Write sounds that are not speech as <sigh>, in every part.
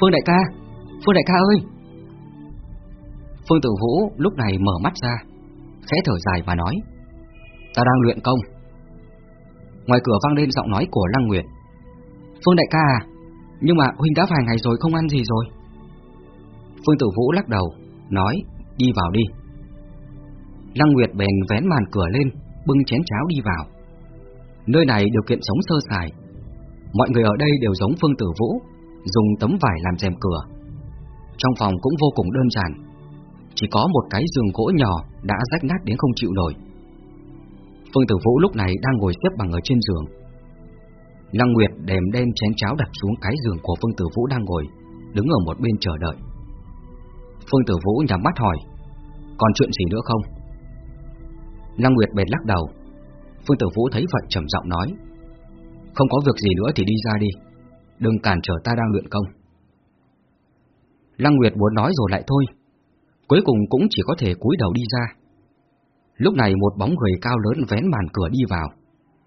Phương đại ca, Phương đại ca ơi! Phương Tử Vũ lúc này mở mắt ra, khẽ thở dài và nói, ta đang luyện công. Ngoài cửa vang lên giọng nói của Lăng Nguyệt. Phương đại ca à, nhưng mà huynh đã vài ngày rồi không ăn gì rồi. Phương Tử Vũ lắc đầu, nói, đi vào đi. Lăng Nguyệt bèn vén màn cửa lên, bưng chén cháo đi vào. Nơi này điều kiện sống sơ sài. Mọi người ở đây đều giống Phương Tử Vũ, dùng tấm vải làm rèm cửa. Trong phòng cũng vô cùng đơn giản, chỉ có một cái giường gỗ nhỏ đã rách nát đến không chịu nổi. Phương Tử Vũ lúc này đang ngồi xếp bằng ở trên giường. Lăng Nguyệt đèm đen chén cháo đặt xuống cái giường của Phương Tử Vũ đang ngồi, đứng ở một bên chờ đợi. Phương Tử Vũ nhắm mắt hỏi, còn chuyện gì nữa không? Lăng Nguyệt bèn lắc đầu. Phương Tử Vũ thấy vậy trầm giọng nói, không có việc gì nữa thì đi ra đi, đừng cản trở ta đang luyện công. Lăng Nguyệt muốn nói rồi lại thôi, cuối cùng cũng chỉ có thể cúi đầu đi ra. Lúc này một bóng người cao lớn vén màn cửa đi vào.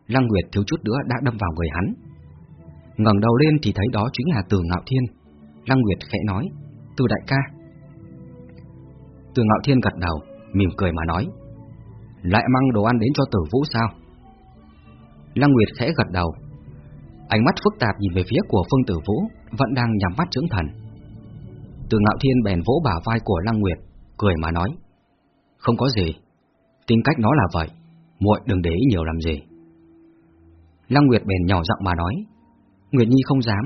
Lăng Nguyệt thiếu chút nữa đã đâm vào người hắn. ngẩng đầu lên thì thấy đó chính là Từ Ngạo Thiên. Lăng Nguyệt khẽ nói, Từ đại ca. Từ Ngạo Thiên gật đầu, mỉm cười mà nói, lại mang đồ ăn đến cho Tử Vũ sao? Lăng Nguyệt khẽ gật đầu, ánh mắt phức tạp nhìn về phía của Phương Tử Vũ, vẫn đang nhắm mắt dưỡng thần. Từ Ngạo Thiên bèn vỗ bả vai của Lăng Nguyệt, cười mà nói, không có gì, tính cách nó là vậy, muội đừng để ý nhiều làm gì. Lăng Nguyệt bèn nhỏ giọng mà nói, Nguyệt Nhi không dám.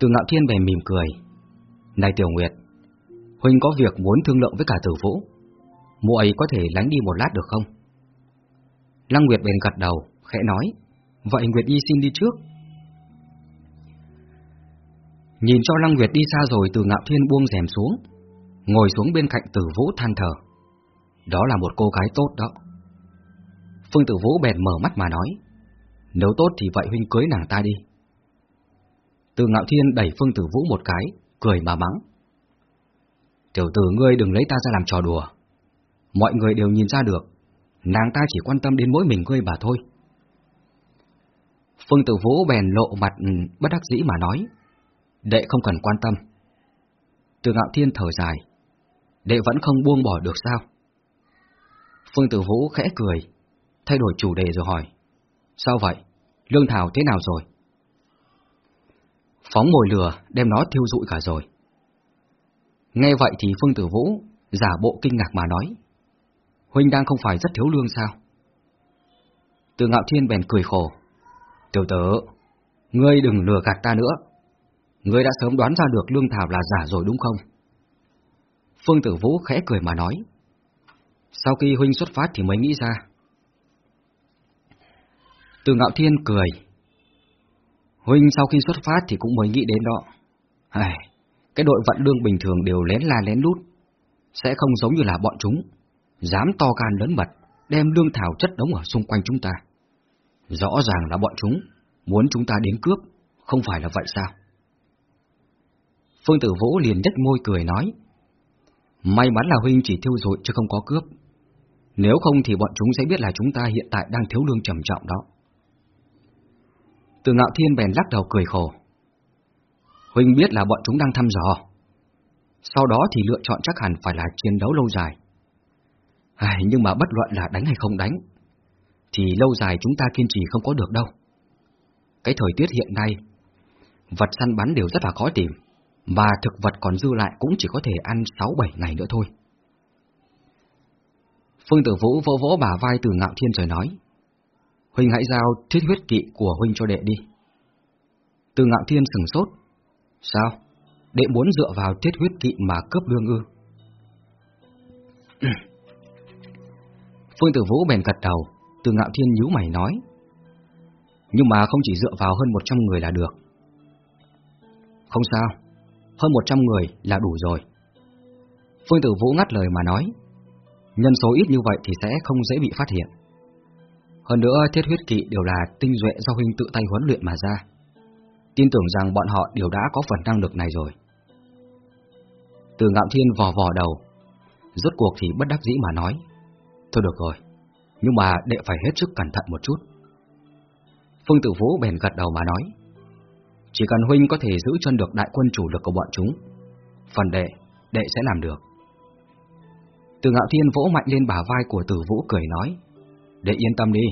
Từ Ngạo Thiên bèn mỉm cười, này Tiểu Nguyệt, huynh có việc muốn thương lượng với cả Tử Vũ, muội có thể lánh đi một lát được không? Lăng Nguyệt bèn gật đầu, khẽ nói, vậy Nguyệt Y xin đi trước. Nhìn cho Lăng Nguyệt đi xa rồi từ Ngạo Thiên buông rèm xuống, ngồi xuống bên cạnh Tử Vũ than thở. Đó là một cô gái tốt đó. Phương Tử Vũ bèn mở mắt mà nói, nếu tốt thì vậy huynh cưới nàng ta đi. Từ Ngạo Thiên đẩy Phương Tử Vũ một cái, cười mà mắng. Tiểu tử ngươi đừng lấy ta ra làm trò đùa. Mọi người đều nhìn ra được, nàng ta chỉ quan tâm đến mỗi mình ngươi bà thôi. Phương Tử Vũ bèn lộ mặt ừ, bất đắc dĩ mà nói, đệ không cần quan tâm. Từ Ngạo Thiên thở dài, đệ vẫn không buông bỏ được sao? Phương Tử Vũ khẽ cười, thay đổi chủ đề rồi hỏi, sao vậy? Lương Thảo thế nào rồi? Phóng mồi lửa, đem nó thiêu rụi cả rồi. Nghe vậy thì Phương Tử Vũ giả bộ kinh ngạc mà nói, Huynh đang không phải rất thiếu lương sao? Từ Ngạo Thiên bèn cười khổ, Tiểu tử, ngươi đừng lừa gạt ta nữa. Ngươi đã sớm đoán ra được lương thảo là giả rồi đúng không? Phương Tử Vũ khẽ cười mà nói. Sau khi huynh xuất phát thì mới nghĩ ra. Từ Ngạo Thiên cười. Huynh sau khi xuất phát thì cũng mới nghĩ đến đó. Ai, cái đội vận lương bình thường đều lén la lén lút, sẽ không giống như là bọn chúng, dám to gan lớn mật, đem lương thảo chất đống ở xung quanh chúng ta. Rõ ràng là bọn chúng muốn chúng ta đến cướp, không phải là vậy sao? Phương Tử Vũ liền nhếch môi cười nói, may mắn là huynh chỉ thiêu dội chứ không có cướp. Nếu không thì bọn chúng sẽ biết là chúng ta hiện tại đang thiếu lương trầm trọng đó. Từ ngạo thiên bèn lắc đầu cười khổ. Huynh biết là bọn chúng đang thăm dò. Sau đó thì lựa chọn chắc hẳn phải là chiến đấu lâu dài. Ai, nhưng mà bất luận là đánh hay không đánh, thì lâu dài chúng ta kiên trì không có được đâu. Cái thời tiết hiện nay, vật săn bắn đều rất là khó tìm, và thực vật còn dư lại cũng chỉ có thể ăn 6-7 ngày nữa thôi. Phương Tử Vũ vỗ vỗ bả vai từ ngạo thiên rồi nói, Huynh hãy giao thiết huyết kỵ của Huynh cho đệ đi. Từ ngạo thiên sừng sốt, Sao? Đệ muốn dựa vào thiết huyết kỵ mà cướp lương ư? <clears throat> Phương Tử Vũ bèn gật đầu, từ ngạo thiên nhíu mày nói. Nhưng mà không chỉ dựa vào hơn 100 người là được. Không sao, hơn 100 người là đủ rồi. Phương Tử Vũ ngắt lời mà nói. Nhân số ít như vậy thì sẽ không dễ bị phát hiện. Hơn nữa, thiết huyết kỵ đều là tinh duệ do huynh tự tay huấn luyện mà ra. Tin tưởng rằng bọn họ đều đã có phần năng lực này rồi. Từ ngạo thiên vò vò đầu, rốt cuộc thì bất đắc dĩ mà nói. Thôi được rồi, nhưng mà đệ phải hết sức cẩn thận một chút. Phương Tử Vũ bèn gật đầu mà nói. Chỉ cần huynh có thể giữ chân được đại quân chủ lực của bọn chúng, phần đệ, đệ sẽ làm được. Từ ngạo thiên vỗ mạnh lên bả vai của tử vũ cười nói, đệ yên tâm đi,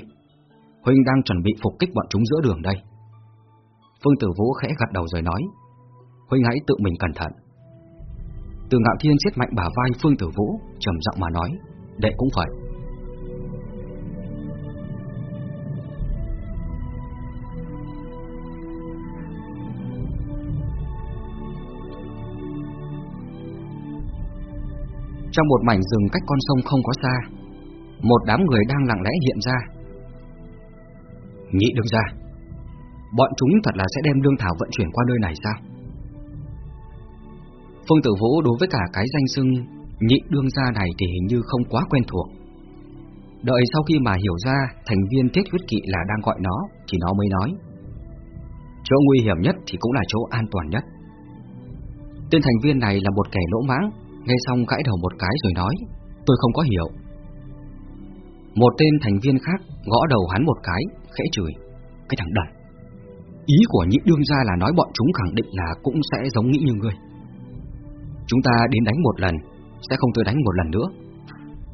huynh đang chuẩn bị phục kích bọn chúng giữa đường đây. Phương tử vũ khẽ gật đầu rồi nói, huynh hãy tự mình cẩn thận. Từ ngạo thiên siết mạnh bả vai Phương tử vũ, trầm giọng mà nói, đệ cũng phải. Trong một mảnh rừng cách con sông không có xa. Một đám người đang lặng lẽ hiện ra. Nhị đương ra Bọn chúng thật là sẽ đem lương thảo vận chuyển qua nơi này sao? Phương Tử Vũ đối với cả cái danh xưng nhị đương gia này thì hình như không quá quen thuộc. Đợi sau khi mà hiểu ra thành viên tiết huyết kỵ là đang gọi nó, Thì nó mới nói, Chỗ nguy hiểm nhất thì cũng là chỗ an toàn nhất. Tên thành viên này là một kẻ lỗ mãng Nghe xong gãi đầu một cái rồi nói, Tôi không có hiểu. Một tên thành viên khác gõ đầu hắn một cái, Khẽ chửi, Cái thằng đần. Ý của nhị đương ra là nói bọn chúng khẳng định là Cũng sẽ giống nghĩ như ngươi. Chúng ta đến đánh một lần, Sẽ không tới đánh một lần nữa.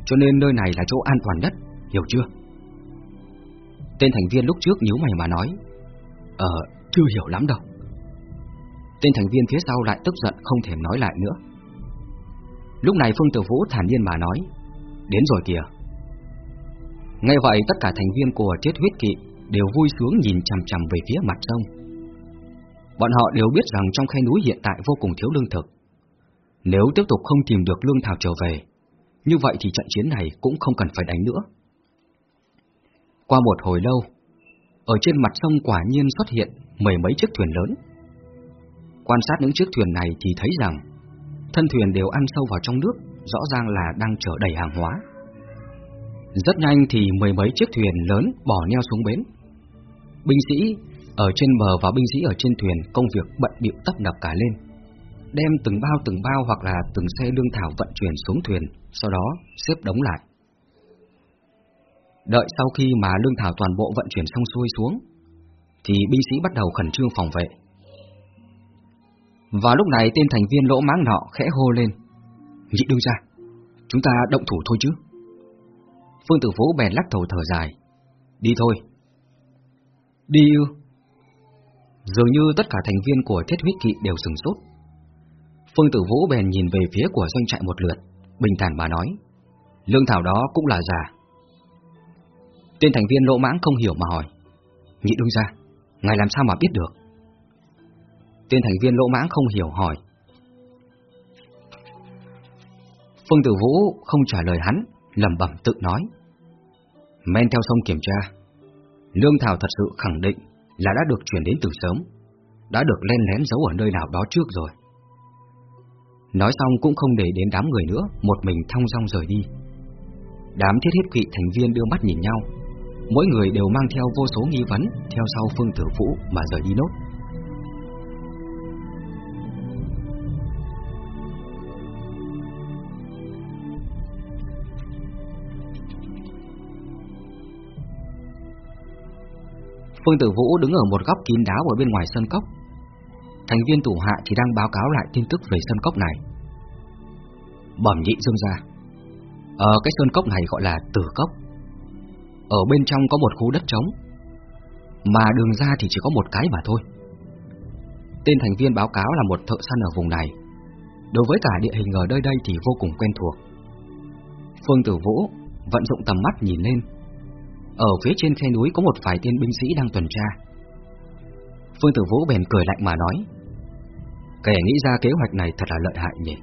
Cho nên nơi này là chỗ an toàn nhất, Hiểu chưa? Tên thành viên lúc trước nhíu mày mà nói Ờ chưa hiểu lắm đâu. Tên thành viên phía sau lại tức giận không thèm nói lại nữa. Lúc này Phương Tử Vũ thản nhiên mà nói, Đến rồi kìa. Ngay vậy, tất cả thành viên của Tiết Huyết Kỵ Đều vui sướng nhìn chằm chằm về phía mặt sông. Bọn họ đều biết rằng trong khe núi hiện tại vô cùng thiếu lương thực. Nếu tiếp tục không tìm được lương thảo trở về, Như vậy thì trận chiến này cũng không cần phải đánh nữa. Qua một hồi lâu, Ở trên mặt sông quả nhiên xuất hiện mười mấy chiếc thuyền lớn. Quan sát những chiếc thuyền này thì thấy rằng Thân thuyền đều ăn sâu vào trong nước, rõ ràng là đang chở đầy hàng hóa. Rất nhanh thì mười mấy chiếc thuyền lớn bỏ neo xuống bến. Binh sĩ ở trên bờ và binh sĩ ở trên thuyền công việc bận bịu tấp nập cả lên. Đem từng bao từng bao hoặc là từng xe lương thảo vận chuyển xuống thuyền, sau đó xếp đống lại. Đợi sau khi mà lương thảo toàn bộ vận chuyển xong xuôi xuống, thì binh sĩ bắt đầu khẩn trương phòng vệ. Và lúc này tên thành viên lỗ máng nọ khẽ hô lên. Nhị đương ra Chúng ta động thủ thôi chứ. Phương Tử Vũ bèn lắc đầu thở dài. Đi thôi. Đi ư? Dường như tất cả thành viên của thiết huyết kỵ đều sừng sốt. Phương Tử Vũ bèn nhìn về phía của doanh trại một lượt, Bình thản bà nói. Lương thảo đó cũng là giả Tên thành viên lỗ mãng không hiểu mà hỏi. Nhị đương ra Ngài làm sao mà biết được? Tên thành viên lỗ mãng không hiểu hỏi. Phương Tử Vũ không trả lời hắn, lẩm bẩm tự nói. Men theo sông kiểm tra, Lương Thảo thật sự khẳng định Là đã được chuyển đến từ sớm, Đã được len lén giấu ở nơi nào đó trước rồi. Nói xong cũng không để đến đám người nữa, Một mình thong dong rời đi. Đám thiết thiết kỵ thành viên đưa mắt nhìn nhau, Mỗi người đều mang theo vô số nghi vấn Theo sau Phương Tử Vũ mà rời đi nốt. Phương Tử Vũ đứng ở một góc kín đáo ở bên ngoài sân cốc. Thành viên thủ hạ chỉ đang báo cáo lại tin tức về sân cốc này. Bẩm nhị dương ra. Ở ờ, cái sơn cốc này gọi là Tử Cốc. Ở bên trong có một khu đất trống, mà đường ra thì chỉ có một cái mà thôi. Tên thành viên báo cáo là một thợ săn ở vùng này. Đối với cả địa hình ở nơi đây thì vô cùng quen thuộc. Phương Tử Vũ vận dụng tầm mắt nhìn lên ở phía trên khe núi có một vài tên binh sĩ đang tuần tra. Phương Tử Vũ bèn cười lạnh mà nói, Kẻ nghĩ ra kế hoạch này thật là lợi hại nhỉ.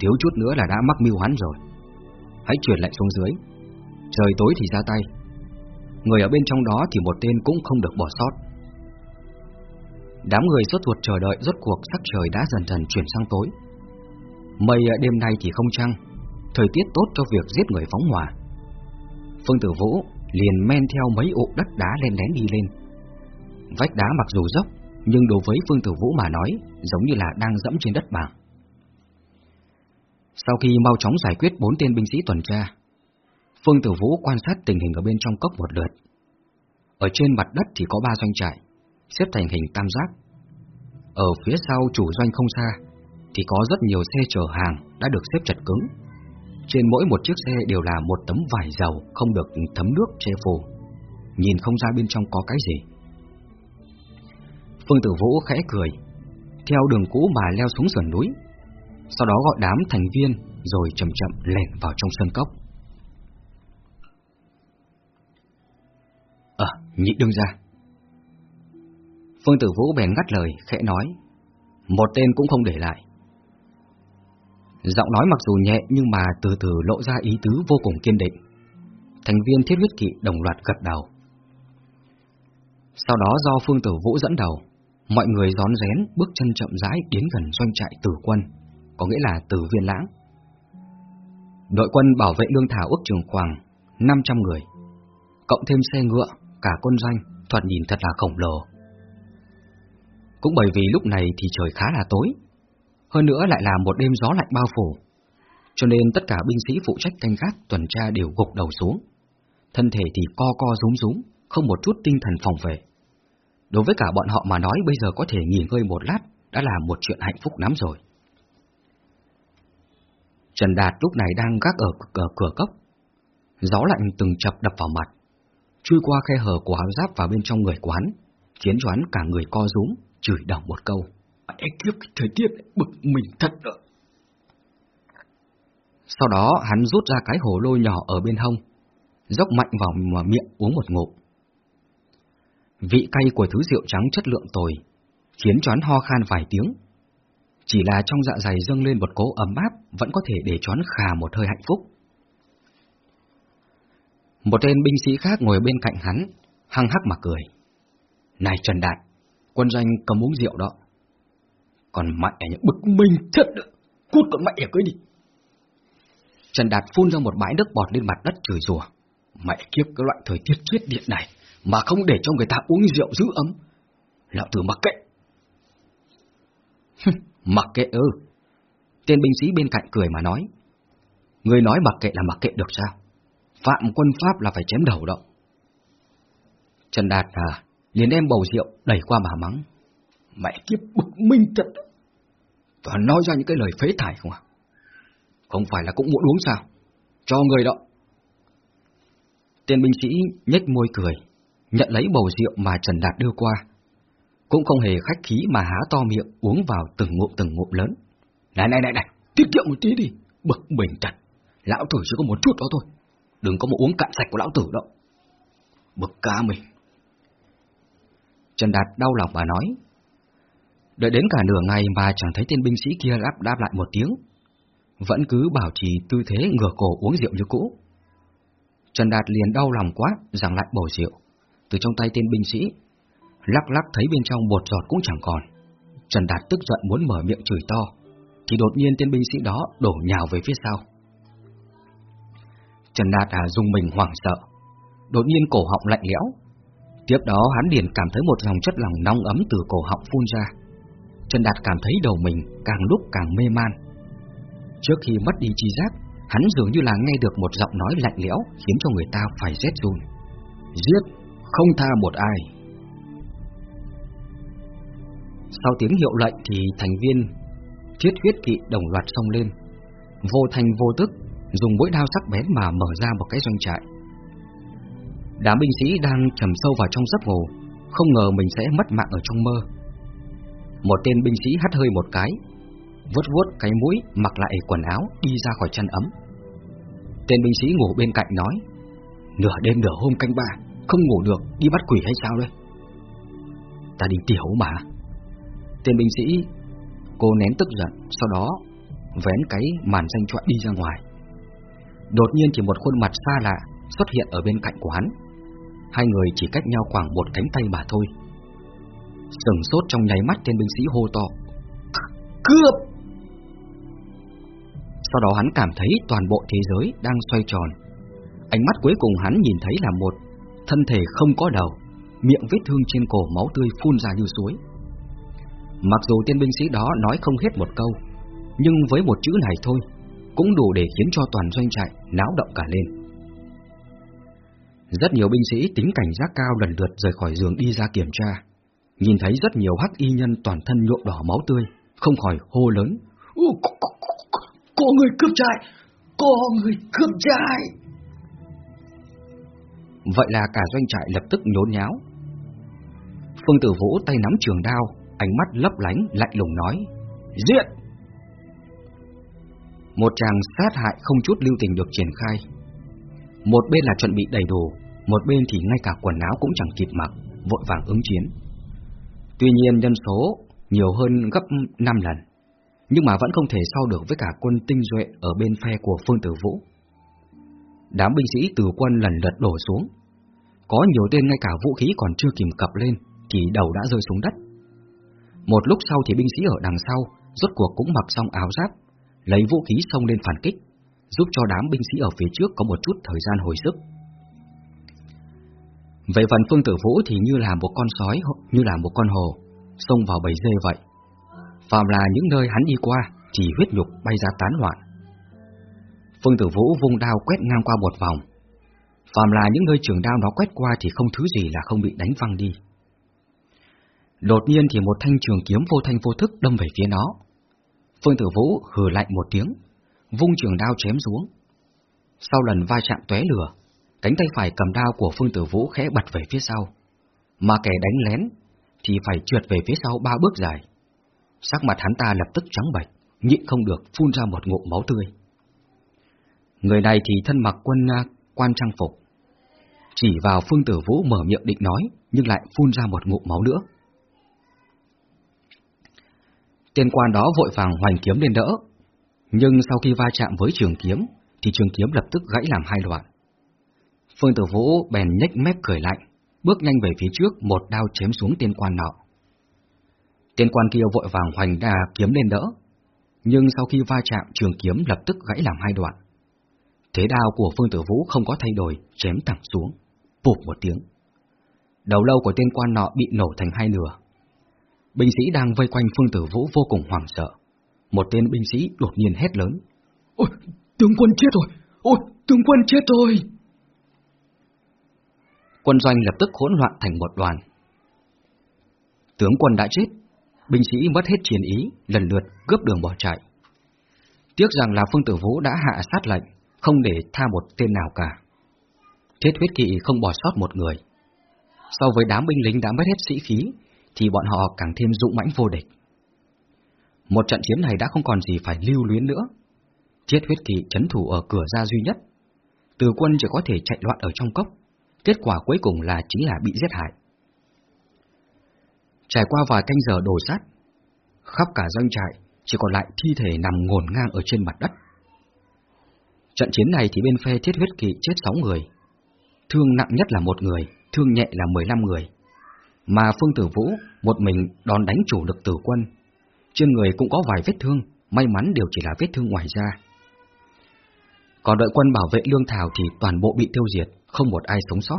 Thiếu chút nữa là đã mắc mưu hắn rồi. Hãy chuyển lệnh xuống dưới. Trời tối thì ra tay. Người ở bên trong đó thì một tên cũng không được bỏ sót. Đám người suốt ruột chờ đợi, rốt cuộc sắc trời đã dần dần chuyển sang tối. Mây đêm nay thì không trăng, Thời tiết tốt cho việc giết người phóng hỏa. Phương Tử Vũ liền men theo mấy ụ đất đá len lén đi lên. Vách đá mặc dù dốc, nhưng đối với Phương Tử Vũ mà nói, giống như là đang dẫm trên đất bằng. Sau khi mau chóng giải quyết bốn tên binh sĩ tuần tra, Phương Tử Vũ quan sát tình hình ở bên trong cốc một lượt. Ở trên mặt đất thì có ba doanh trại, xếp thành hình tam giác. ở phía sau chủ doanh không xa, thì có rất nhiều xe chở hàng đã được xếp chặt cứng. Trên mỗi một chiếc xe đều là một tấm vải dầu không được thấm nước che phủ. Nhìn không ra bên trong có cái gì. Phương Tử Vũ khẽ cười, theo đường cũ mà leo xuống sườn núi. Sau đó gọi đám thành viên rồi chậm chậm lẻn vào trong sân cốc. Ờ, nhị đương ra. Phương Tử Vũ bèn ngắt lời, khẽ nói, một tên cũng không để lại. Giọng nói mặc dù nhẹ nhưng mà từ từ lộ ra ý tứ vô cùng kiên định. Thành viên thiết huyết kỵ đồng loạt gật đầu. Sau đó do Phương Tử Vũ dẫn đầu, mọi người rón rén bước chân chậm rãi đến gần doanh trại tử quân, có nghĩa là tử viên lãng. Đội quân bảo vệ lương thảo ước trường khoảng 500 người, cộng thêm xe ngựa, cả quân doanh, thoạt nhìn thật là khổng lồ. Cũng bởi vì lúc này thì trời khá là tối, hơn nữa lại là một đêm gió lạnh bao phủ, cho nên tất cả binh sĩ phụ trách canh gác tuần tra đều gục đầu xuống, thân thể thì co co rúm rúm, không một chút tinh thần phòng vệ. Đối với cả bọn họ mà nói bây giờ có thể nghỉ ngơi một lát đã là một chuyện hạnh phúc lắm rồi. Trần Đạt lúc này đang gác ở cửa, ờ, cửa cốc. Gió lạnh từng chập đập vào mặt, chui qua khe hở của áo giáp vào bên trong người quán, khiến cho hắn cả người co rúm, chửi đỏ một câu. Mẹ kiếp thời tiết bực mình thật đó. Sau đó hắn rút ra cái hồ lô nhỏ ở bên hông, dốc mạnh vào miệng uống một ngụm. Vị cay của thứ rượu trắng chất lượng tồi, khiến choán ho khan vài tiếng. Chỉ là trong dạ dày dâng lên một cố ấm áp vẫn có thể để choán khà một hơi hạnh phúc. Một tên binh sĩ khác ngồi bên cạnh hắn, hăng hắc mà cười. Này Trần Đại, quân doanh cầm uống rượu đó. Còn mẹ những bực mình thật được. cút con mẹ cưới đi. Trần Đạt phun ra một bãi nước bọt lên mặt đất chửi rủa. Mẹ kiếp cái loại thời tiết chết điện này, mà không để cho người ta uống rượu giữ ấm. Lão tử mặc kệ. mặc kệ ư. Ừ. Tên binh sĩ bên cạnh cười mà nói. Người nói mặc kệ là mặc kệ được sao? Phạm quân Pháp là phải chém đầu động. Trần Đạt à, liền đem bầu rượu đẩy qua bà mắng. Mẹ kiếp bực minh thật. Toàn nói ra những cái lời phế thải không à? Không phải là cũng muốn uống sao? Cho người đó. Tên binh sĩ nhếch môi cười, nhận lấy bầu rượu mà Trần Đạt đưa qua. Cũng không hề khách khí mà há to miệng uống vào từng ngụm từng ngụm lớn. Này này này này, tiết kiệm một tí đi, bực mình thật. Lão tử chỉ có một chút đó thôi, đừng có một uống cạn sạch của lão tử đâu. Bực ca mình. Trần Đạt đau lòng mà nói. Đợi đến cả nửa ngày mà chẳng thấy tên binh sĩ kia đáp đáp lại một tiếng. Vẫn cứ bảo trì tư thế ngửa cổ uống rượu như cũ. Trần Đạt liền đau lòng quá, giằng lại bầu rượu. Từ trong tay tên binh sĩ, lắc lắc thấy bên trong bột giọt cũng chẳng còn. Trần Đạt tức giận muốn mở miệng chửi to, thì đột nhiên tên binh sĩ đó đổ nhào về phía sau. Trần Đạt à dùng mình hoảng sợ, đột nhiên cổ họng lạnh lẽo. Tiếp đó hắn liền cảm thấy một dòng chất lỏng nóng ấm từ cổ họng phun ra. Trần Đạt cảm thấy đầu mình càng lúc càng mê man. Trước khi mất đi chi giác, hắn dường như là nghe được một giọng nói lạnh lẽo khiến cho người ta phải rét run. Giết, không tha một ai. Sau tiếng hiệu lệnh thì thành viên thiết huyết kỵ đồng loạt xông lên, vô thành vô tức dùng mũi đao sắc bén mà mở ra một cái doanh trại. Đám binh sĩ đang trầm sâu vào trong giấc ngủ, không ngờ mình sẽ mất mạng ở trong mơ. Một tên binh sĩ hắt hơi một cái, vuốt vuốt cái mũi, mặc lại quần áo, đi ra khỏi chăn ấm. Tên binh sĩ ngủ bên cạnh nói, nửa đêm nửa hôm canh ba, không ngủ được, đi bắt quỷ hay sao đây? Ta đi tiểu mà. Tên binh sĩ, cô nén tức giận, sau đó vén cái màn danh trọa đi ra ngoài. Đột nhiên chỉ một khuôn mặt xa lạ xuất hiện ở bên cạnh của hắn. Hai người chỉ cách nhau khoảng một cánh tay mà thôi. Sừng sốt trong nháy mắt tên binh sĩ hô to. Cướp! Sau đó hắn cảm thấy toàn bộ thế giới đang xoay tròn. Ánh mắt cuối cùng hắn nhìn thấy là một thân thể không có đầu, miệng vết thương trên cổ máu tươi phun ra như suối. Mặc dù tên binh sĩ đó nói không hết một câu, nhưng với một chữ này thôi, cũng đủ để khiến cho toàn doanh trại náo động cả lên. Rất nhiều binh sĩ tính cảnh giác cao lần lượt rời khỏi giường đi ra kiểm tra. Nhìn thấy rất nhiều hắc y nhân toàn thân nhuộm đỏ máu tươi, không khỏi hô lớn. Có, có, có, có người cướp trại! Có người cướp trại! Vậy là cả doanh trại lập tức nhốn nháo. Phương Tử Vũ tay nắm trường đao, ánh mắt lấp lánh, lạnh lùng nói. Diện! Một tràng sát hại không chút lưu tình được triển khai. Một bên là chuẩn bị đầy đủ, một bên thì ngay cả quần áo cũng chẳng kịp mặc, vội vàng ứng chiến. Tuy nhiên nhân số nhiều hơn gấp 5 lần, nhưng mà vẫn không thể so được với cả quân tinh duệ ở bên phe của Phương Tử Vũ. Đám binh sĩ từ quân lần lượt đổ xuống, có nhiều tên ngay cả vũ khí còn chưa kìm cập lên thì đầu đã rơi xuống đất. Một lúc sau thì binh sĩ ở đằng sau rốt cuộc cũng mặc xong áo giáp, lấy vũ khí xông lên phản kích, giúp cho đám binh sĩ ở phía trước có một chút thời gian hồi sức. Về phần Phương Tử Vũ thì như là một con sói, như là một con hồ, xông vào bầy dê vậy. Phạm là những nơi hắn đi qua thì huyết nhục bay ra tán loạn. Phương Tử Vũ vung đao quét ngang qua một vòng. Phạm là những nơi trường đao nó quét qua thì không thứ gì là không bị đánh văng đi. Đột nhiên thì một thanh trường kiếm vô thanh vô thức đâm về phía nó. Phương Tử Vũ hừ lạnh một tiếng, vung trường đao chém xuống. Sau lần va chạm tóe lửa, cánh tay phải cầm đao của Phương Tử Vũ khẽ bật về phía sau, mà kẻ đánh lén thì phải trượt về phía sau ba bước dài. Sắc mặt hắn ta lập tức trắng bệch, nhịn không được phun ra một ngụm máu tươi. Người này thì thân mặc quân à, quan trang phục, chỉ vào Phương Tử Vũ mở miệng định nói, nhưng lại phun ra một ngụm máu nữa. Tên quan đó vội vàng hoành kiếm lên đỡ, nhưng sau khi va chạm với trường kiếm, thì trường kiếm lập tức gãy làm hai đoạn. Phương Tử Vũ bèn nhếch mép cười lạnh, bước nhanh về phía trước một đao chém xuống tiên quan nọ. Tiên quan kia vội vàng hoành đà kiếm lên đỡ, nhưng sau khi va chạm trường kiếm lập tức gãy làm hai đoạn. Thế đao của Phương Tử Vũ không có thay đổi, chém thẳng xuống, bụp một tiếng. Đầu lâu của tên quan nọ bị nổ thành hai nửa. Binh sĩ đang vây quanh Phương Tử Vũ vô cùng hoảng sợ. Một tên binh sĩ đột nhiên hét lớn. Ôi, tướng quân chết rồi! Ôi, tướng quân chết rồi! Quân doanh lập tức hỗn loạn thành một đoàn. Tướng quân đã chết, binh sĩ mất hết chiến ý, lần lượt cướp đường bỏ chạy. Tiếc rằng là Phương Tử Vũ đã hạ sát lệnh, không để tha một tên nào cả. Thiết huyết kỵ không bỏ sót một người. So với đám binh lính đã mất hết sĩ khí, thì bọn họ càng thêm dũng mãnh vô địch. Một trận chiến này đã không còn gì phải lưu luyến nữa. Thiết huyết kỵ chấn thủ ở cửa ra duy nhất. Từ quân chỉ có thể chạy loạn ở trong cốc. Kết quả cuối cùng là chính là bị giết hại. Trải qua vài canh giờ đổ sát, khắp cả doanh trại chỉ còn lại thi thể nằm ngổn ngang ở trên mặt đất. Trận chiến này thì bên phe thiết huyết kỵ chết 6 người, thương nặng nhất là một người, thương nhẹ là 15 người. Mà Phương Tử Vũ một mình đòn đánh chủ lực tử quân, trên người cũng có vài vết thương, may mắn đều chỉ là vết thương ngoài da. Còn đội quân bảo vệ lương thảo thì toàn bộ bị tiêu diệt, không một ai sống sót.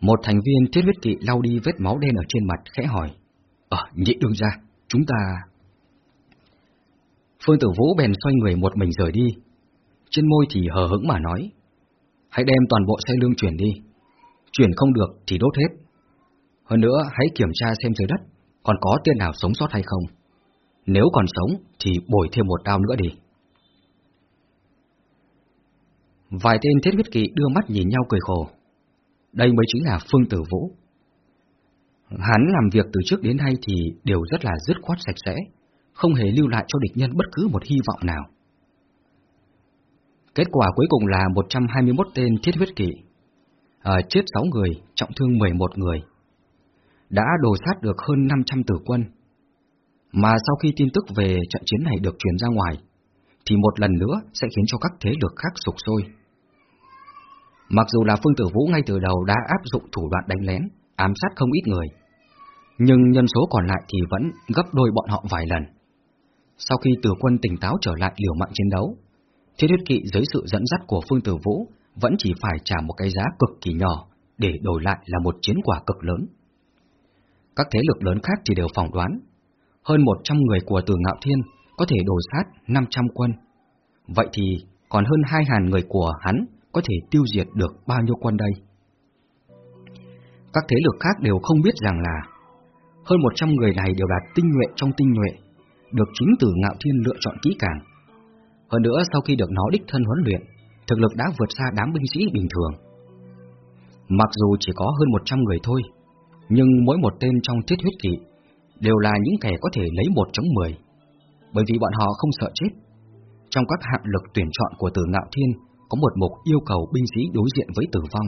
Một thành viên thiết huyết kỵ lau đi vết máu đen ở trên mặt khẽ hỏi. Ờ, nhị đương ra, chúng ta... Phương Tử Vũ bèn xoay người một mình rời đi. Trên môi thì hờ hững mà nói. Hãy đem toàn bộ xe lương chuyển đi. Chuyển không được thì đốt hết. Hơn nữa, hãy kiểm tra xem dưới đất còn có tiên nào sống sót hay không. Nếu còn sống thì bồi thêm một đao nữa đi. Vài tên thiết huyết kỵ đưa mắt nhìn nhau cười khổ. Đây mới chính là Phương Tử Vũ. Hắn làm việc từ trước đến nay thì đều rất là dứt khoát sạch sẽ, không hề lưu lại cho địch nhân bất cứ một hy vọng nào. Kết quả cuối cùng là 121 tên thiết huyết kỵ, à, chết 6 người, trọng thương 11 người, đã đồ sát được hơn 500 tử quân. Mà sau khi tin tức về trận chiến này được truyền ra ngoài, thì một lần nữa sẽ khiến cho các thế lực khác sụp sôi. Mặc dù là Phương Tử Vũ ngay từ đầu đã áp dụng thủ đoạn đánh lén, ám sát không ít người, nhưng nhân số còn lại thì vẫn gấp đôi bọn họ vài lần. Sau khi tử quân tỉnh táo trở lại liều mạng chiến đấu, thiết huyết kỵ dưới sự dẫn dắt của Phương Tử Vũ vẫn chỉ phải trả một cái giá cực kỳ nhỏ để đổi lại là một chiến quả cực lớn. Các thế lực lớn khác thì đều phỏng đoán, hơn 100 người của Từ Ngạo Thiên có thể đổ sát 500 quân. Vậy thì còn hơn 2 hàn người của hắn có thể tiêu diệt được bao nhiêu quân đây? Các thế lực khác đều không biết rằng là Hơn 100 người này đều là tinh nhuệ trong tinh nhuệ, được chính từ Ngạo Thiên lựa chọn kỹ càng. Hơn nữa sau khi được nó đích thân huấn luyện, thực lực đã vượt xa đám binh sĩ bình thường. Mặc dù chỉ có hơn 100 người thôi, nhưng mỗi một tên trong thiết huyết kỵ đều là những kẻ có thể lấy một chống mười, bởi vì bọn họ không sợ chết. Trong các hạng lực tuyển chọn của Từ Ngạo Thiên có một mục yêu cầu binh sĩ đối diện với tử vong.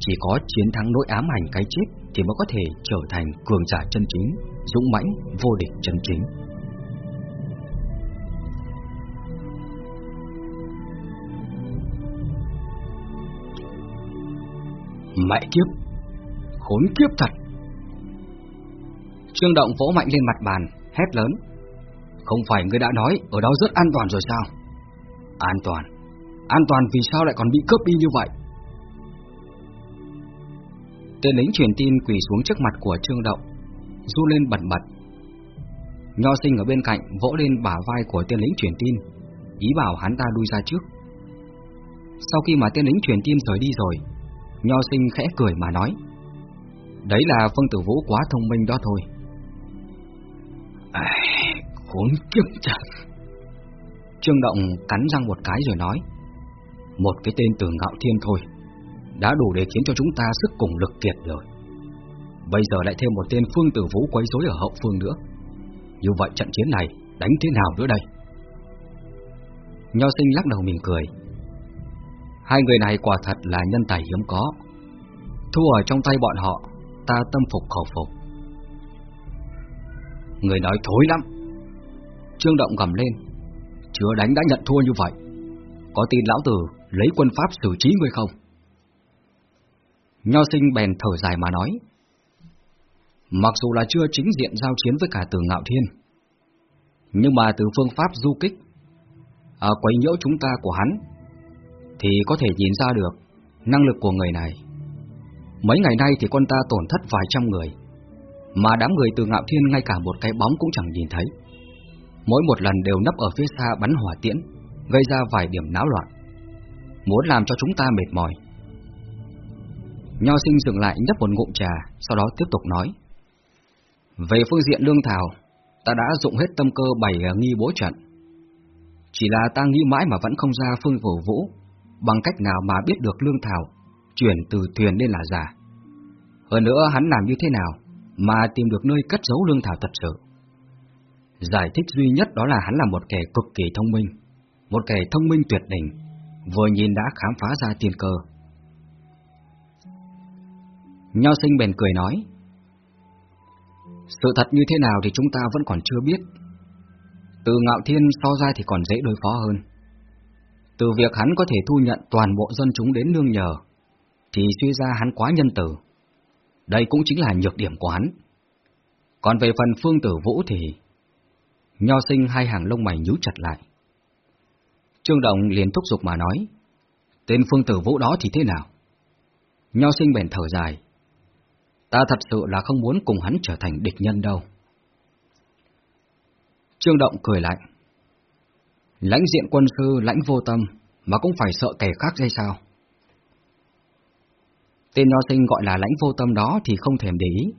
Chỉ có chiến thắng nỗi ám ảnh cái chết thì mới có thể trở thành cường giả chân chính, dũng mãnh, vô địch chân chính. Mẹ kiếp, khốn kiếp thật. Trương Động vỗ mạnh lên mặt bàn, hét lớn. Không phải ngươi đã nói ở đó rất an toàn rồi sao? An toàn? An toàn vì sao lại còn bị cướp đi như vậy? Tên lính truyền tin quỳ xuống trước mặt của Trương Động, du lên bẩn bật. Nho sinh ở bên cạnh vỗ lên bả vai của tên lính truyền tin, ý bảo hắn ta lui ra trước. Sau khi mà tên lính truyền tin rời đi rồi, Nho sinh khẽ cười mà nói, đấy là Phương Tử Vũ quá thông minh đó thôi. Ai khốn kiếp chặt. Trương Động cắn răng một cái rồi nói, một cái tên từ ngạo thiên thôi đã đủ để khiến cho chúng ta sức cùng lực kiệt rồi. Bây giờ lại thêm một tên Phương Tử Vũ quấy rối ở hậu phương nữa. Như vậy trận chiến này đánh thế nào nữa đây? Nho sinh lắc đầu mỉm cười. Hai người này quả thật là nhân tài hiếm có. Thua ở trong tay bọn họ, ta tâm phục khẩu phục. Người nói thối lắm. Trương Động gầm lên. Chưa đánh đã nhận thua như vậy. Có tin lão tử lấy quân pháp xử trí người không? Nho sinh bèn thở dài mà nói. Mặc dù là chưa chính diện giao chiến với cả từ ngạo thiên, nhưng mà từ phương pháp du kích, à, quấy nhiễu chúng ta của hắn, thì có thể nhìn ra được năng lực của người này. Mấy ngày nay thì con ta tổn thất vài trăm người, mà đám người từ ngạo thiên ngay cả một cái bóng cũng chẳng nhìn thấy. Mỗi một lần đều nấp ở phía xa bắn hỏa tiễn, gây ra vài điểm náo loạn. Muốn làm cho chúng ta mệt mỏi, Nho sinh dừng lại nhấp một ngụm trà, sau đó tiếp tục nói. Về phương diện lương thảo, ta đã dụng hết tâm cơ bày à, nghi bố trận. Chỉ là ta nghĩ mãi mà vẫn không ra phương cổ vũ, bằng cách nào mà biết được lương thảo, chuyển từ thuyền lên là giả. Hơn nữa hắn làm như thế nào mà tìm được nơi cất giấu lương thảo thật sự. Giải thích duy nhất đó là hắn là một kẻ cực kỳ thông minh, một kẻ thông minh tuyệt đỉnh, vừa nhìn đã khám phá ra tiên cơ. Nho sinh bèn cười nói Sự thật như thế nào thì chúng ta vẫn còn chưa biết. Từ ngạo thiên so ra thì còn dễ đối phó hơn. Từ việc hắn có thể thu nhận toàn bộ dân chúng đến nương nhờ Thì suy ra hắn quá nhân tử Đây cũng chính là nhược điểm của hắn. Còn về phần phương tử vũ thì Nho sinh hai hàng lông mày nhíu chặt lại. Trương Động liền thúc giục mà nói Tên phương tử vũ đó thì thế nào Nho sinh bèn thở dài Ta thật sự là không muốn cùng hắn trở thành địch nhân đâu. Trương Động cười lạnh. Lãnh diện quân sư lãnh vô tâm mà cũng phải sợ kẻ khác hay sao? Tên nho sinh gọi là lãnh vô tâm đó thì không thèm để ý,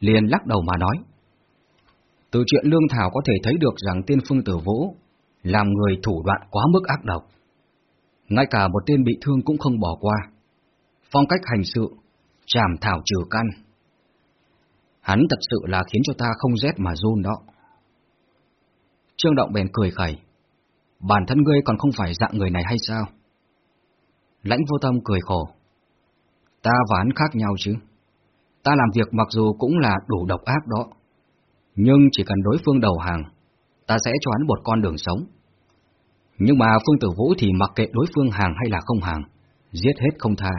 liền lắc đầu mà nói. Từ chuyện Lương Thảo có thể thấy được rằng tiên phương tử vũ làm người thủ đoạn quá mức ác độc. Ngay cả một tên bị thương cũng không bỏ qua. Phong cách hành sự, chảm thảo trừ căn, Hắn thật sự là khiến cho ta không rét mà run đó. Trương Động bèn cười khẩy. Bản thân ngươi còn không phải dạng người này hay sao? Lãnh vô tâm cười khổ. Ta và hắn khác nhau chứ. Ta làm việc mặc dù cũng là đủ độc ác đó. Nhưng chỉ cần đối phương đầu hàng, ta sẽ cho hắn một con đường sống. Nhưng mà Phương Tử Vũ thì mặc kệ đối phương hàng hay là không hàng, giết hết không tha.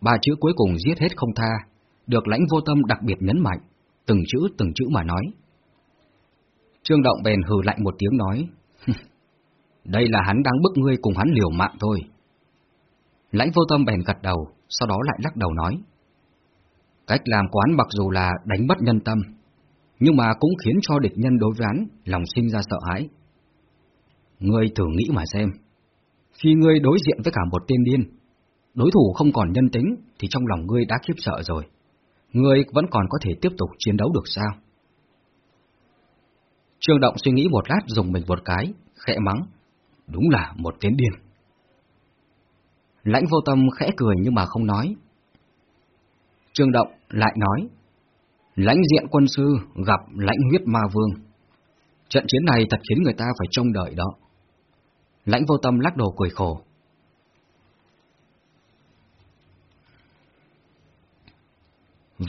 Ba chữ cuối cùng giết hết không tha được lãnh vô tâm đặc biệt nhấn mạnh, từng chữ từng chữ mà nói. Trương Động bèn hừ lạnh một tiếng nói, đây là hắn đang bức ngươi cùng hắn liều mạng thôi. Lãnh vô tâm bèn gật đầu, sau đó lại lắc đầu nói, cách làm quán mặc dù là đánh bắt nhân tâm, nhưng mà cũng khiến cho địch nhân đối với hắn lòng sinh ra sợ hãi. Ngươi thử nghĩ mà xem, khi ngươi đối diện với cả một tên điên, đối thủ không còn nhân tính thì trong lòng ngươi đã khiếp sợ rồi Ngươi vẫn còn có thể tiếp tục chiến đấu được sao? Trương Động suy nghĩ một lát dùng mình một cái, khẽ mắng. Đúng là một tên điên. Lãnh vô tâm khẽ cười nhưng mà không nói. Trương Động lại nói. Lãnh diện quân sư gặp lãnh huyết ma vương. Trận chiến này thật khiến người ta phải trông đợi đó. Lãnh vô tâm lắc đầu cười khổ.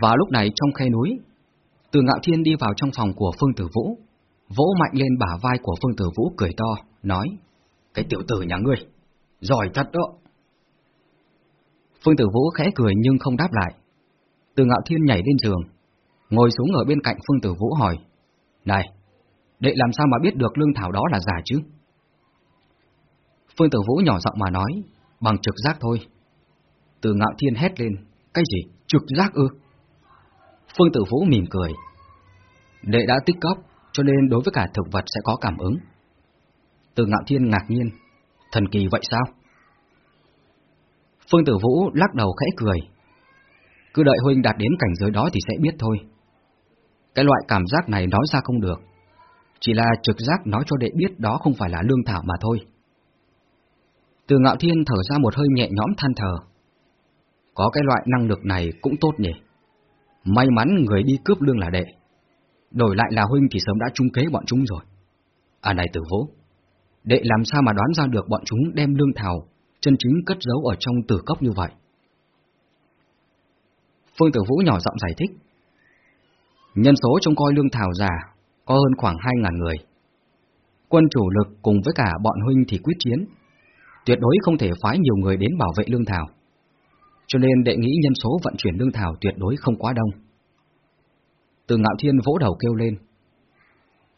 Và lúc này trong khe núi, từ ngạo thiên đi vào trong phòng của Phương Tử Vũ, vỗ mạnh lên bả vai của Phương Tử Vũ cười to, nói, cái tiểu tử nhà ngươi, giỏi thật đó. Phương Tử Vũ khẽ cười nhưng không đáp lại. Từ ngạo thiên nhảy lên giường, ngồi xuống ở bên cạnh Phương Tử Vũ hỏi, Này, đệ làm sao mà biết được lương thảo đó là giả chứ? Phương Tử Vũ nhỏ giọng mà nói, bằng trực giác thôi. Từ ngạo thiên hét lên, cái gì, trực giác ư? Phương Tử Vũ mỉm cười. Đệ đã tích cóc, cho nên đối với cả thực vật sẽ có cảm ứng. Từ ngạo thiên ngạc nhiên, thần kỳ vậy sao? Phương Tử Vũ lắc đầu khẽ cười. Cứ đợi huynh đạt đến cảnh giới đó thì sẽ biết thôi. Cái loại cảm giác này nói ra không được. Chỉ là trực giác nói cho đệ biết đó không phải là lương thảo mà thôi. Từ ngạo thiên thở ra một hơi nhẹ nhõm than thở. Có cái loại năng lực này cũng tốt nhỉ. May mắn người đi cướp lương là đệ. Đổi lại là huynh thì sớm đã trung kế bọn chúng rồi. À này tử vũ, đệ làm sao mà đoán ra được bọn chúng đem lương thảo chân chính cất giấu ở trong tử cốc như vậy? Phương Tử Vũ nhỏ giọng giải thích. Nhân số trông coi lương thảo giả có hơn khoảng 2.000 người. Quân chủ lực cùng với cả bọn huynh thì quyết chiến. Tuyệt đối không thể phái nhiều người đến bảo vệ lương thảo cho nên đệ nghĩ nhân số vận chuyển lương thảo tuyệt đối không quá đông. Từ ngạo thiên vỗ đầu kêu lên.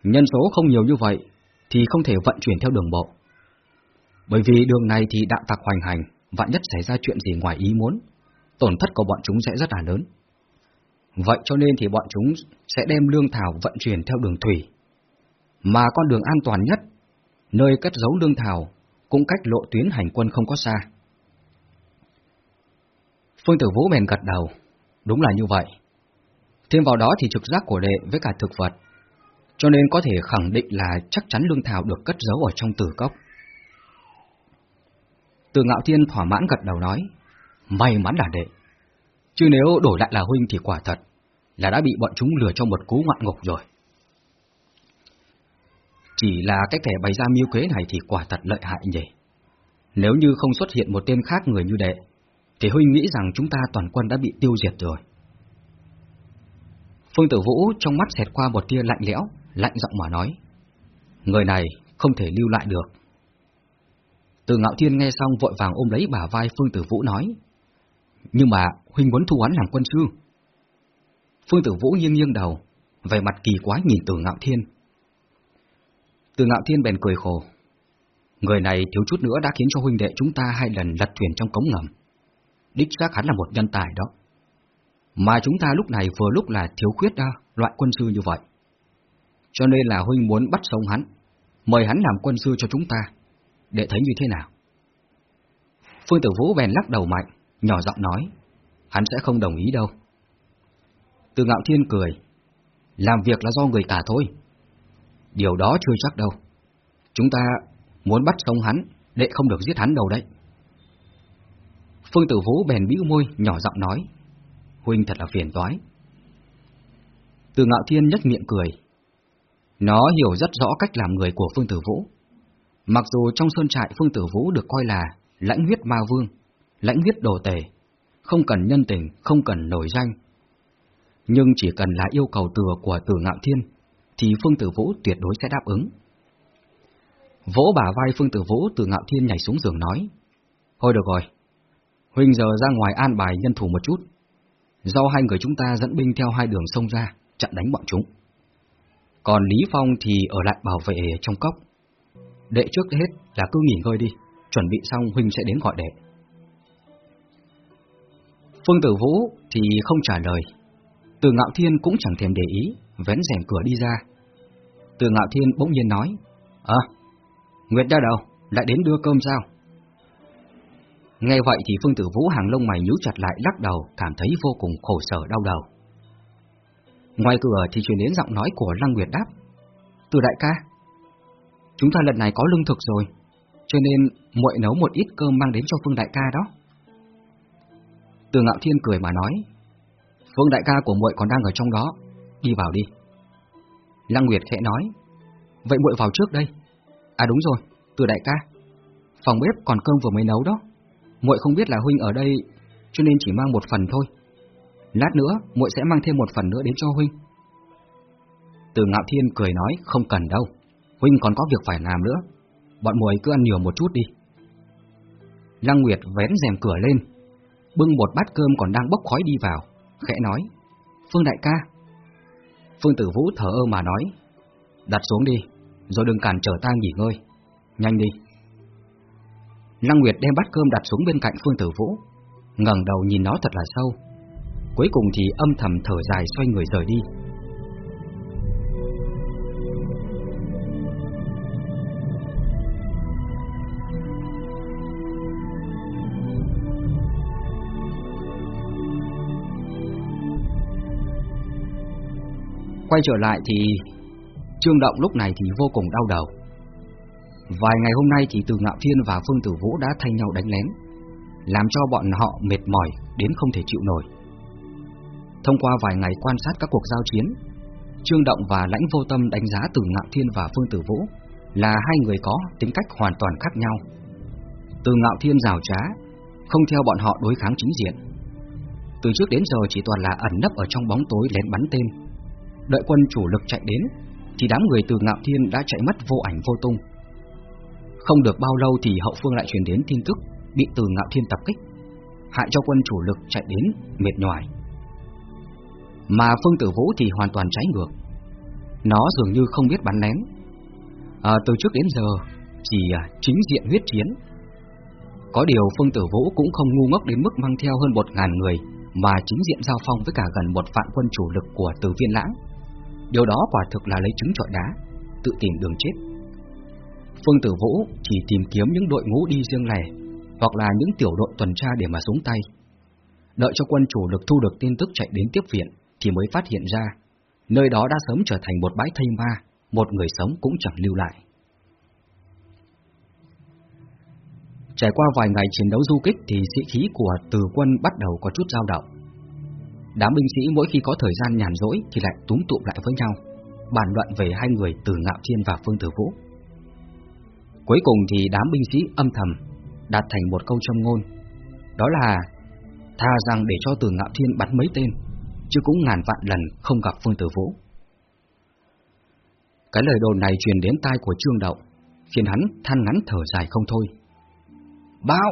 Nhân số không nhiều như vậy, thì không thể vận chuyển theo đường bộ. Bởi vì đường này thì đạo tặc hoành hành, vạn nhất xảy ra chuyện gì ngoài ý muốn, tổn thất của bọn chúng sẽ rất là lớn. Vậy cho nên thì bọn chúng sẽ đem lương thảo vận chuyển theo đường thủy. Mà con đường an toàn nhất, nơi cất giấu lương thảo, cũng cách lộ tuyến hành quân không có xa. Phương Tử Vũ bèn gật đầu, đúng là như vậy. Thêm vào đó thì trực giác của đệ với cả thực vật, cho nên có thể khẳng định là chắc chắn lương thảo được cất giấu ở trong tử cốc. Từ ngạo thiên thỏa mãn gật đầu nói, may mắn là đệ. Chứ nếu đổi lại là huynh thì quả thật, là đã bị bọn chúng lừa cho một cú ngoạn ngục rồi. Chỉ là cái kẻ bày ra mưu kế này thì quả thật lợi hại nhỉ. Nếu như không xuất hiện một tên khác người như đệ, thì huynh nghĩ rằng chúng ta toàn quân đã bị tiêu diệt rồi. Phương Tử Vũ trong mắt xẹt qua một tia lạnh lẽo, lạnh giọng mà nói. Người này không thể lưu lại được. Từ Ngạo Thiên nghe xong vội vàng ôm lấy bả vai Phương Tử Vũ nói. Nhưng mà huynh muốn thu hắn làm quân sư. Phương Tử Vũ nghiêng nghiêng đầu, vẻ mặt kỳ quái nhìn Từ Ngạo Thiên. Từ Ngạo Thiên bèn cười khổ. Người này thiếu chút nữa đã khiến cho huynh đệ chúng ta hai lần lật thuyền trong cống ngầm đích xác hắn là một nhân tài đó. Mà chúng ta lúc này vừa lúc là thiếu khuyết đó, loại quân sư như vậy. Cho nên là huynh muốn bắt sống hắn, mời hắn làm quân sư cho chúng ta, để thấy như thế nào. Phương Tử Vũ bèn lắc đầu mạnh, nhỏ giọng nói, hắn sẽ không đồng ý đâu. Từ ngạo thiên cười, làm việc là do người cả thôi. Điều đó chưa chắc đâu. Chúng ta muốn bắt sống hắn, để không được giết hắn đâu đấy. Phương Tử Vũ bèn bĩu môi, nhỏ giọng nói. Huynh thật là phiền toái. Từ ngạo thiên nhếch miệng cười. Nó hiểu rất rõ cách làm người của Phương Tử Vũ. Mặc dù trong sơn trại Phương Tử Vũ được coi là lãnh huyết ma vương, lãnh huyết đồ tể, không cần nhân tình, không cần nổi danh. Nhưng chỉ cần là yêu cầu từ của Từ Ngạo Thiên, thì Phương Tử Vũ tuyệt đối sẽ đáp ứng. Vỗ bả vai Phương Tử Vũ từ Ngạo Thiên nhảy xuống giường nói, Thôi được rồi, Huynh giờ ra ngoài an bài nhân thủ một chút. Do hai người chúng ta dẫn binh theo hai đường sông ra, chặn đánh bọn chúng. Còn Lý Phong thì ở lại bảo vệ trong cốc. Đệ trước hết là cứ nghỉ ngơi đi, chuẩn bị xong Huynh sẽ đến gọi đệ. Phương Tử Vũ thì không trả lời. Từ Ngạo Thiên cũng chẳng thèm để ý, vén rèm cửa đi ra. Từ Ngạo Thiên bỗng nhiên nói, À, Nguyệt ra đâu, lại đến đưa cơm sao? Nghe vậy thì Phương Tử Vũ hàng lông mày nhíu chặt lại lắc đầu, cảm thấy vô cùng khổ sở đau đầu. Ngoài cửa thì truyền đến giọng nói của Lăng Nguyệt đáp. Từ đại ca, chúng ta lần này có lương thực rồi, cho nên muội nấu một ít cơm mang đến cho Phương đại ca đó. Từ Ngạo Thiên cười mà nói, Phương đại ca của muội còn đang ở trong đó, đi vào đi. Lăng Nguyệt khẽ nói, vậy muội vào trước đây. À đúng rồi, từ đại ca, phòng bếp còn cơm vừa mới nấu đó. Muội không biết là huynh ở đây, cho nên chỉ mang một phần thôi. Lát nữa, muội sẽ mang thêm một phần nữa đến cho huynh. Từ Ngạo Thiên cười nói, không cần đâu, huynh còn có việc phải làm nữa. Bọn muội cứ ăn nhiều một chút đi. Lăng Nguyệt vén rèm cửa lên, bưng một bát cơm còn đang bốc khói đi vào, khẽ nói, Phương đại ca. Phương Tử Vũ thở ơ mà nói, đặt xuống đi, rồi đừng cản trở ta nghỉ ngơi, nhanh đi. Lăng Nguyệt đem bát cơm đặt xuống bên cạnh Phương Tử Vũ, ngẩng đầu nhìn nó thật là sâu. Cuối cùng thì âm thầm thở dài xoay người rời đi. Quay trở lại thì Trương Động lúc này thì vô cùng đau đầu. Vài ngày hôm nay thì Từ Ngạo Thiên và Phương Tử Vũ đã thay nhau đánh lén, làm cho bọn họ mệt mỏi đến không thể chịu nổi. Thông qua vài ngày quan sát các cuộc giao chiến, Trương Động và Lãnh Vô Tâm đánh giá Từ Ngạo Thiên và Phương Tử Vũ là hai người có tính cách hoàn toàn khác nhau. Từ Ngạo Thiên rào trá, không theo bọn họ đối kháng chính diện. Từ trước đến giờ chỉ toàn là ẩn nấp ở trong bóng tối lén bắn tên. Đợi quân chủ lực chạy đến, thì đám người Từ Ngạo Thiên đã chạy mất vô ảnh vô tung. Không được bao lâu thì hậu phương lại truyền đến tin tức bị Từ Ngạo Thiên tập kích, hại cho quân chủ lực chạy đến mệt nhoài. Mà Phương Tử Vũ thì hoàn toàn trái ngược. Nó dường như không biết bắn lén. À, từ trước đến giờ chỉ à, chính diện huyết chiến. Có điều Phương Tử Vũ cũng không ngu ngốc đến mức mang theo hơn một ngàn người mà chính diện giao phong với cả gần một vạn quân chủ lực của Từ Viên Lãng. Điều đó quả thực là lấy trứng trọi đá, tự tìm đường chết. Phương Tử Vũ chỉ tìm kiếm những đội ngũ đi riêng lẻ, hoặc là những tiểu đội tuần tra để mà xuống tay. Đợi cho quân chủ lực thu được tin tức chạy đến tiếp viện, thì mới phát hiện ra, nơi đó đã sớm trở thành một bãi thây ma, một người sống cũng chẳng lưu lại. Trải qua vài ngày chiến đấu du kích thì sĩ khí của từ quân bắt đầu có chút dao động. Đám binh sĩ mỗi khi có thời gian nhàn rỗi thì lại túm tụm lại với nhau, bàn luận về hai người từ Ngạo Thiên và Phương Tử Vũ. Cuối cùng thì đám binh sĩ âm thầm đạt thành một câu trong ngôn, đó là tha rằng để cho từ Ngạo Thiên bắn mấy tên, chứ cũng ngàn vạn lần không gặp Phương Tử Vũ. Cái lời đồn này truyền đến tai của Trương Đậu, khiến hắn than ngắn thở dài không thôi. Báo!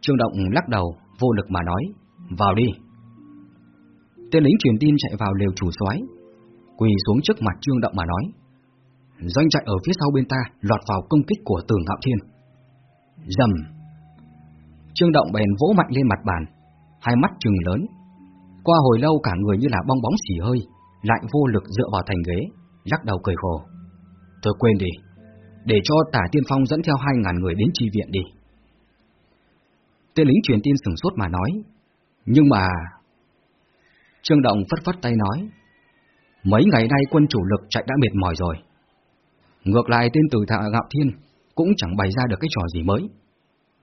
Trương Động lắc đầu, vô lực mà nói, vào đi. Tên lính truyền tin chạy vào lều chủ soái, quỳ xuống trước mặt Trương Động mà nói, doanh trại ở phía sau bên ta lọt vào công kích của Tường Ngạo Thiên. Dầm! Trương Động bèn vỗ mạnh lên mặt bàn, hai mắt trừng lớn. Qua hồi lâu cả người như là bong bóng xỉ hơi, lại vô lực dựa vào thành ghế, lắc đầu cười khổ. Tôi quên đi, để cho tả tiên phong dẫn theo hai ngàn người đến tri viện đi. Tên lính truyền tin sừng sốt mà nói, nhưng mà... Trương Động phất phất tay nói, mấy ngày nay quân chủ lực chạy đã mệt mỏi rồi. Ngược lại tên từ thạ Gạo Thiên cũng chẳng bày ra được cái trò gì mới.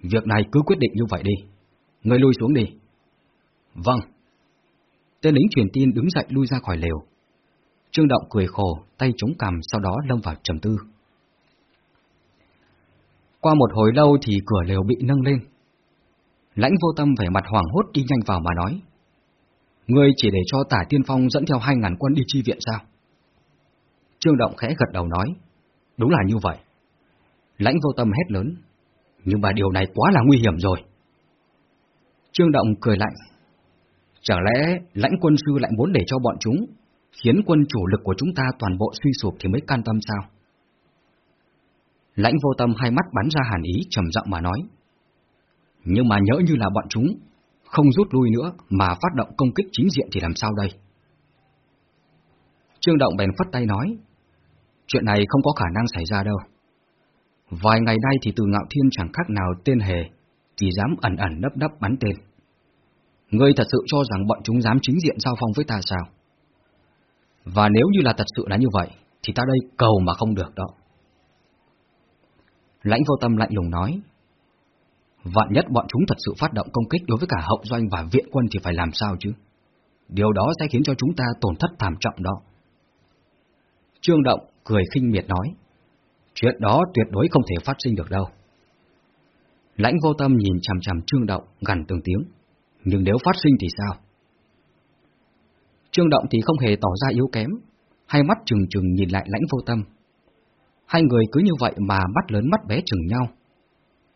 Việc này cứ quyết định như vậy đi. Người lui xuống đi. Vâng. Tên lính truyền tin đứng dậy lui ra khỏi lều. Trương Động cười khổ, tay chống cằm sau đó lâm vào trầm tư. Qua một hồi lâu thì cửa lều bị nâng lên. Lãnh vô tâm vẻ mặt hoảng hốt đi nhanh vào mà nói. Ngươi chỉ để cho tả tiên phong dẫn theo hai ngàn quân đi chi viện sao? Trương Động khẽ gật đầu nói. Đúng là như vậy. Lãnh vô tâm hét lớn. Nhưng mà điều này quá là nguy hiểm rồi. Trương Động cười lạnh. Chẳng lẽ lãnh quân sư lại muốn để cho bọn chúng, khiến quân chủ lực của chúng ta toàn bộ suy sụp thì mới can tâm sao? Lãnh vô tâm hai mắt bắn ra hàn ý trầm giọng mà nói. Nhưng mà nhỡ như là bọn chúng không rút lui nữa mà phát động công kích chính diện thì làm sao đây? Trương Động bèn phất tay nói, chuyện này không có khả năng xảy ra đâu. Vài ngày nay thì từ ngạo thiên chẳng khác nào tên hề, chỉ dám ẩn ẩn nấp nấp bắn tên. Ngươi thật sự cho rằng bọn chúng dám chính diện giao phong với ta sao? Và nếu như là thật sự là như vậy, thì ta đây cầu mà không được đó. Lãnh vô tâm lạnh lùng nói, Vạn nhất bọn chúng thật sự phát động công kích đối với cả hậu doanh và viện quân thì phải làm sao chứ? Điều đó sẽ khiến cho chúng ta tổn thất thảm trọng đó. Trương Động cười khinh miệt nói, chuyện đó tuyệt đối không thể phát sinh được đâu. Lãnh vô tâm nhìn chằm chằm Trương Động gần từng tiếng, nhưng nếu phát sinh thì sao? Trương Động thì không hề tỏ ra yếu kém, hai mắt trừng trừng nhìn lại lãnh vô tâm. Hai người cứ như vậy mà mắt lớn mắt bé chừng nhau.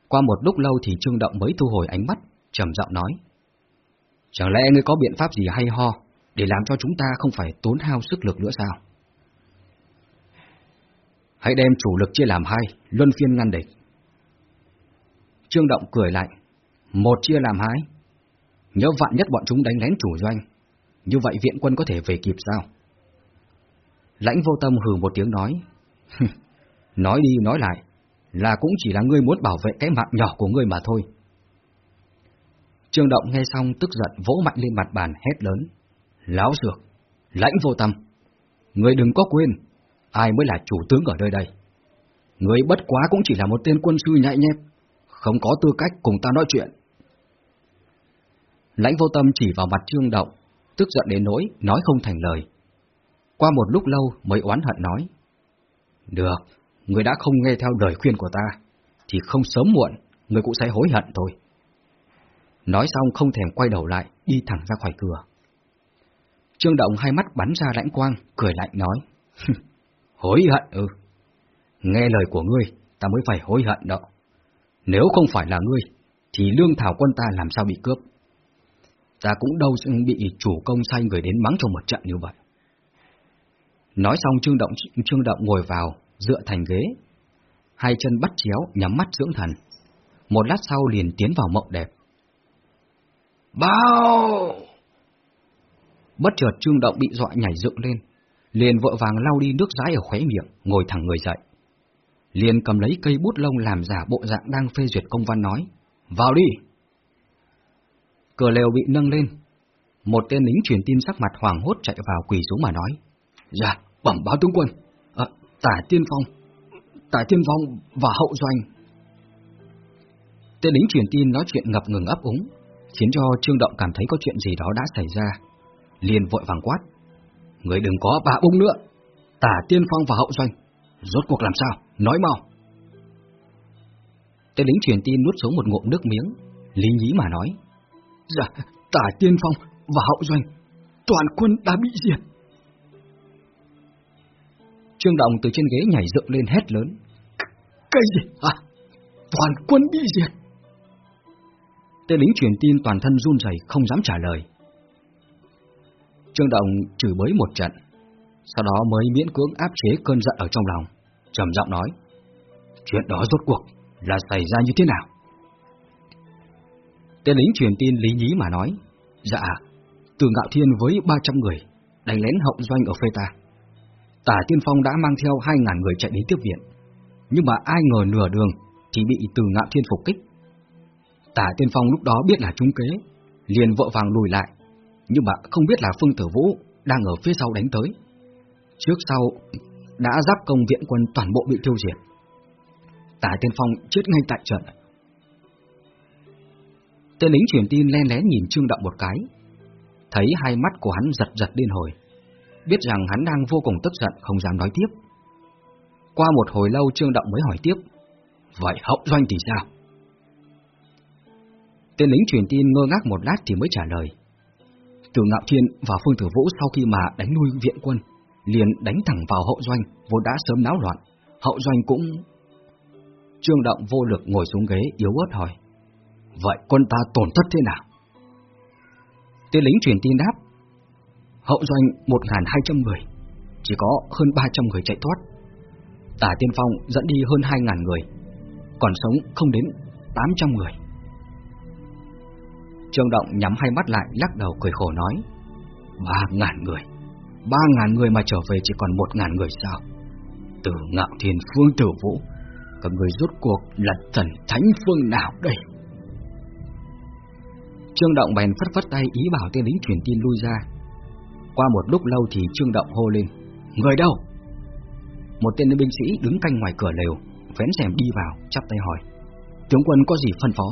Qua một lúc lâu thì Trương Động mới thu hồi ánh mắt, trầm giọng nói. Chẳng lẽ ngươi có biện pháp gì hay ho, để làm cho chúng ta không phải tốn hao sức lực nữa sao? Hãy đem chủ lực chia làm hai, luân phiên ngăn địch. Trương Động cười lạnh, một chia làm hai. Nhớ vạn nhất bọn chúng đánh lén chủ doanh, như vậy viện quân có thể về kịp sao? Lãnh vô tâm hừ một tiếng nói, <laughs> nói đi nói lại, là cũng chỉ là ngươi muốn bảo vệ cái mạng nhỏ của ngươi mà thôi. Trương Động nghe xong tức giận vỗ mạnh lên mặt bàn hét lớn. Láo dược, lãnh vô tâm, ngươi đừng có quên, ai mới là chủ tướng ở nơi đây. Ngươi bất quá cũng chỉ là một tên quân sư nhạy nhép, không có tư cách cùng ta nói chuyện. Lãnh vô tâm chỉ vào mặt Trương Động, tức giận đến nỗi, nói không thành lời. Qua một lúc lâu mới oán hận nói. Được, người đã không nghe theo lời khuyên của ta, thì không sớm muộn, người cũng sẽ hối hận thôi. Nói xong không thèm quay đầu lại, đi thẳng ra khỏi cửa. Trương Động hai mắt bắn ra lãnh quang, cười lạnh nói. hối hận ư. Nghe lời của ngươi, ta mới phải hối hận đó. Nếu không phải là ngươi, thì lương thảo quân ta làm sao bị cướp. Ta cũng đâu sẽ bị chủ công sai người đến mắng cho một trận như vậy. Nói xong Trương Động, Trương Động ngồi vào, dựa thành ghế. Hai chân bắt chéo, nhắm mắt dưỡng thần. Một lát sau liền tiến vào mộng đẹp. Bao! Bất chợt Trương Động bị dọa nhảy dựng lên, liền vội vàng lau đi nước rãi ở khóe miệng, ngồi thẳng người dậy. Liền cầm lấy cây bút lông làm giả bộ dạng đang phê duyệt công văn nói, vào đi! Cửa lều bị nâng lên, một tên lính truyền tin sắc mặt hoàng hốt chạy vào quỳ xuống mà nói, Dạ, bẩm báo tướng quân, tả tiên phong, tả tiên phong và hậu doanh. Tên lính truyền tin nói chuyện ngập ngừng ấp úng, khiến cho Trương Động cảm thấy có chuyện gì đó đã xảy ra. Liền vội vàng quát. Người đừng có bà bung nữa. Tả tiên phong và hậu doanh. Rốt cuộc làm sao? Nói mau. Tên lính truyền tin nuốt xuống một ngụm nước miếng. Lý nhí mà nói. Dạ, tả tiên phong và hậu doanh. Toàn quân đã bị diệt. Trương Động từ trên ghế nhảy dựng lên hét lớn. Cái gì? À, toàn quân bị diệt. Tên lính truyền tin toàn thân run rẩy không dám trả lời. Trương Động chửi bới một trận, sau đó mới miễn cưỡng áp chế cơn giận ở trong lòng, trầm giọng nói: "Chuyện đó rốt cuộc là xảy ra như thế nào?" Tên lính truyền tin lý nhí mà nói: "Dạ, Từ Ngạo Thiên với 300 người đánh lén hậu doanh ở phê ta. Tả Tiên Phong đã mang theo 2.000 người chạy đến tiếp viện, nhưng mà ai ngờ nửa đường thì bị Từ Ngạo Thiên phục kích, Tả Tiên Phong lúc đó biết là trúng kế, liền vội vàng lùi lại, nhưng mà không biết là Phương Tử Vũ đang ở phía sau đánh tới. Trước sau đã giáp công viện quân toàn bộ bị tiêu diệt. Tả Tiên Phong chết ngay tại trận. Tên lính truyền tin len lén nhìn Trương Động một cái, thấy hai mắt của hắn giật giật điên hồi, biết rằng hắn đang vô cùng tức giận không dám nói tiếp. Qua một hồi lâu Trương Động mới hỏi tiếp, vậy hậu doanh thì sao? Tên lính truyền tin ngơ ngác một lát thì mới trả lời. Từ Ngạo Thiên và Phương Tử Vũ sau khi mà đánh nuôi viện quân, liền đánh thẳng vào hậu doanh, vốn đã sớm náo loạn. Hậu doanh cũng... Trương Động vô lực ngồi xuống ghế yếu ớt hỏi. Vậy quân ta tổn thất thế nào? Tên lính truyền tin đáp. Hậu doanh 1.200 người, chỉ có hơn 300 người chạy thoát. Tả Tiên Phong dẫn đi hơn 2.000 người, còn sống không đến 800 người. Trương Động nhắm hai mắt lại lắc đầu cười khổ nói 3.000 người 3.000 người mà trở về chỉ còn 1.000 người sao Từ ngạo thiên phương tử vũ Các người rốt cuộc là thần thánh phương nào đây Trương Động bèn phất phất tay ý bảo tên lính truyền tin lui ra. Qua một lúc lâu thì Trương Động hô lên, người đâu? Một tên binh sĩ đứng canh ngoài cửa lều, vén rèm đi vào, chắp tay hỏi, tướng quân có gì phân phó?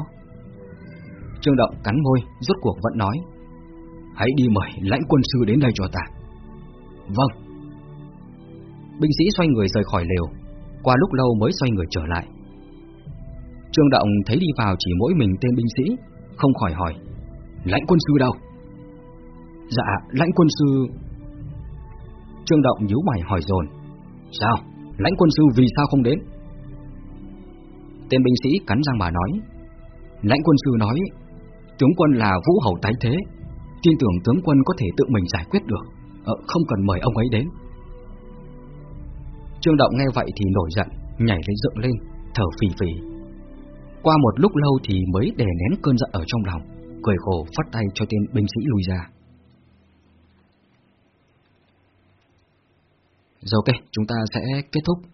Trương Động cắn môi, rốt cuộc vẫn nói, hãy đi mời lãnh quân sư đến đây cho ta. Vâng. Binh sĩ xoay người rời khỏi lều, qua lúc lâu mới xoay người trở lại. Trương Động thấy đi vào chỉ mỗi mình tên binh sĩ, không khỏi hỏi, lãnh quân sư đâu? Dạ, lãnh quân sư... Trương Động nhíu mày hỏi dồn. Sao? Lãnh quân sư vì sao không đến? Tên binh sĩ cắn răng mà nói. Lãnh quân sư nói Tướng quân là vũ hầu tái thế. Tin tưởng tướng quân có thể tự mình giải quyết được. Ờ, Không cần mời ông ấy đến. Trương Động nghe vậy thì nổi giận Nhảy lên dựng lên Thở phì phì. Qua một lúc lâu thì mới đè nén cơn giận ở trong lòng Cười khổ phát tay cho tên binh sĩ lui ra. Rồi ok, chúng ta sẽ kết thúc.